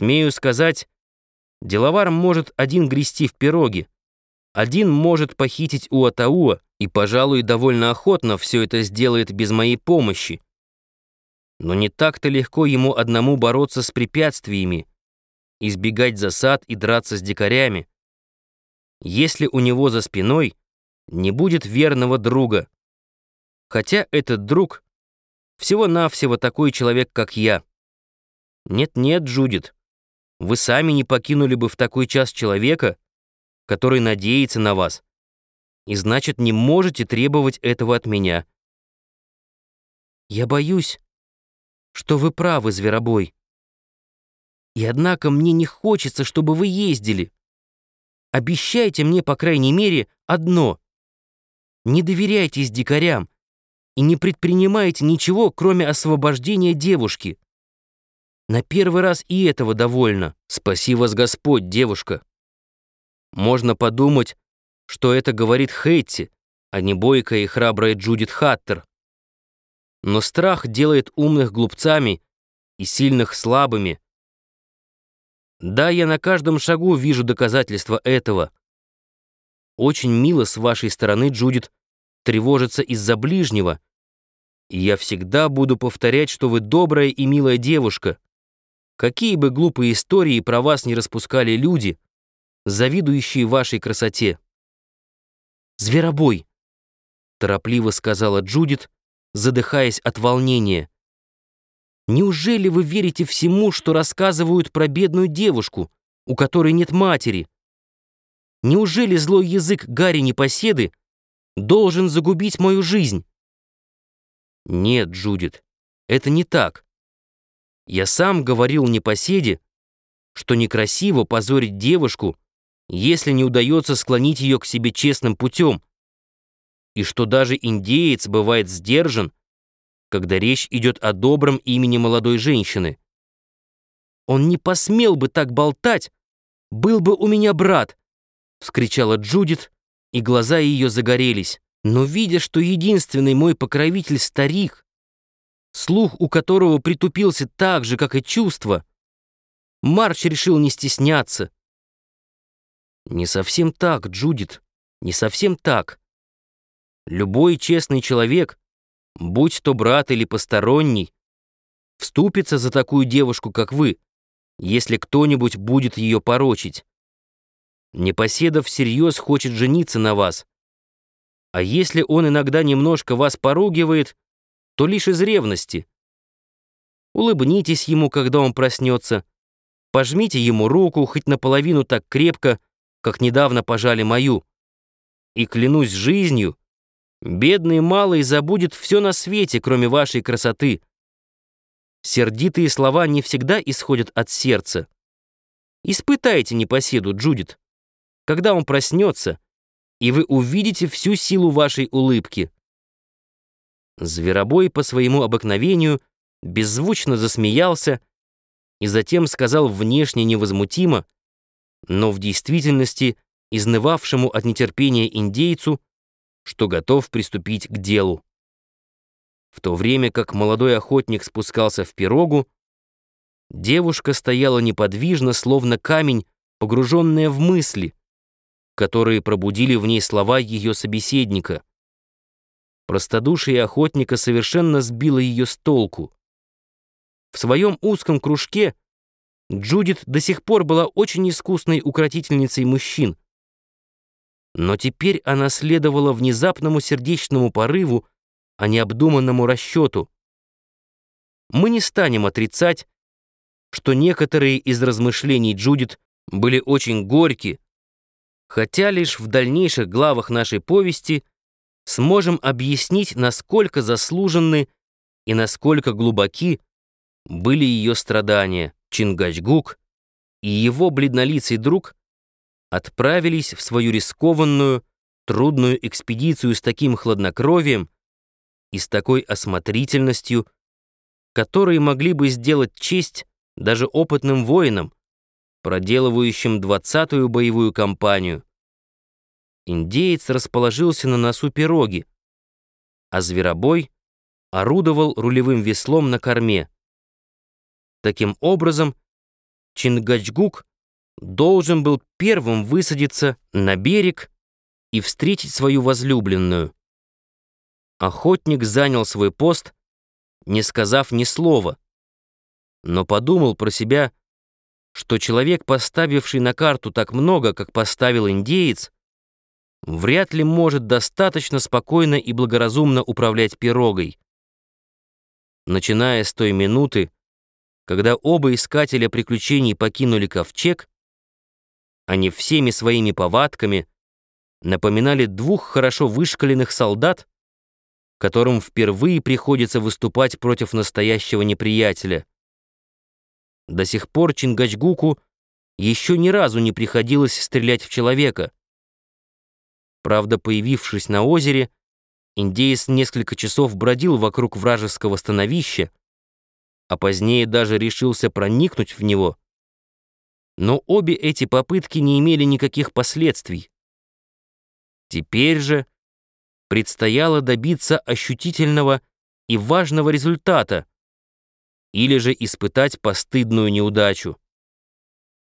Смею сказать, деловар может один грести в пироге, один может похитить у Атауа и, пожалуй, довольно охотно все это сделает без моей помощи. Но не так-то легко ему одному бороться с препятствиями, избегать засад и драться с дикарями. Если у него за спиной не будет верного друга, хотя этот друг всего-навсего такой человек, как я. Нет-нет, Джудит, вы сами не покинули бы в такой час человека, который надеется на вас, и значит, не можете требовать этого от меня. Я боюсь, что вы правы, Зверобой. И однако мне не хочется, чтобы вы ездили. Обещайте мне, по крайней мере, одно. Не доверяйтесь дикарям и не предпринимайте ничего, кроме освобождения девушки. На первый раз и этого довольно. Спаси вас Господь, девушка. Можно подумать, что это говорит Хейти, а не бойкая и храбрая Джудит Хаттер. Но страх делает умных глупцами и сильных слабыми. Да, я на каждом шагу вижу доказательства этого. Очень мило с вашей стороны, Джудит, тревожиться из-за ближнего, и я всегда буду повторять, что вы добрая и милая девушка. Какие бы глупые истории про вас не распускали люди, завидующие вашей красоте. «Зверобой!» — торопливо сказала Джудит, задыхаясь от волнения. «Неужели вы верите всему, что рассказывают про бедную девушку, у которой нет матери? Неужели злой язык Гарри Непоседы должен загубить мою жизнь?» «Нет, Джудит, это не так. Я сам говорил непоседе, что некрасиво позорить девушку, если не удается склонить ее к себе честным путем, и что даже индеец бывает сдержан, когда речь идет о добром имени молодой женщины. «Он не посмел бы так болтать, был бы у меня брат!» — вскричала Джудит, и глаза ее загорелись. Но видя, что единственный мой покровитель — старик, слух у которого притупился так же, как и чувства, Марч решил не стесняться. Не совсем так, Джудит, не совсем так. Любой честный человек, будь то брат или посторонний, вступится за такую девушку, как вы, если кто-нибудь будет ее порочить. Непоседов всерьез хочет жениться на вас. А если он иногда немножко вас поругивает, то лишь из ревности. Улыбнитесь ему, когда он проснется, пожмите ему руку хоть наполовину так крепко, как недавно пожали мою. И клянусь жизнью, бедный малый забудет все на свете, кроме вашей красоты. Сердитые слова не всегда исходят от сердца. Испытайте непоседу, Джудит, когда он проснется, и вы увидите всю силу вашей улыбки. Зверобой по своему обыкновению беззвучно засмеялся и затем сказал внешне невозмутимо, но в действительности изнывавшему от нетерпения индейцу, что готов приступить к делу. В то время как молодой охотник спускался в пирогу, девушка стояла неподвижно, словно камень, погруженная в мысли, которые пробудили в ней слова ее собеседника — Простодушие охотника совершенно сбило ее с толку. В своем узком кружке Джудит до сих пор была очень искусной укротительницей мужчин. Но теперь она следовала внезапному сердечному порыву, а не обдуманному расчету. Мы не станем отрицать, что некоторые из размышлений Джудит были очень горьки, хотя лишь в дальнейших главах нашей повести сможем объяснить, насколько заслуженны и насколько глубоки были ее страдания. Чингачгук и его бледнолицый друг отправились в свою рискованную, трудную экспедицию с таким хладнокровием и с такой осмотрительностью, которые могли бы сделать честь даже опытным воинам, проделывающим двадцатую боевую кампанию. Индеец расположился на носу пироги, а зверобой орудовал рулевым веслом на корме. Таким образом, Чингачгук должен был первым высадиться на берег и встретить свою возлюбленную. Охотник занял свой пост, не сказав ни слова, но подумал про себя, что человек, поставивший на карту так много, как поставил индеец, вряд ли может достаточно спокойно и благоразумно управлять пирогой. Начиная с той минуты, когда оба искателя приключений покинули ковчег, они всеми своими повадками напоминали двух хорошо вышкаленных солдат, которым впервые приходится выступать против настоящего неприятеля. До сих пор Чингачгуку еще ни разу не приходилось стрелять в человека. Правда, появившись на озере, индеец несколько часов бродил вокруг вражеского становища, а позднее даже решился проникнуть в него. Но обе эти попытки не имели никаких последствий. Теперь же предстояло добиться ощутительного и важного результата или же испытать постыдную неудачу.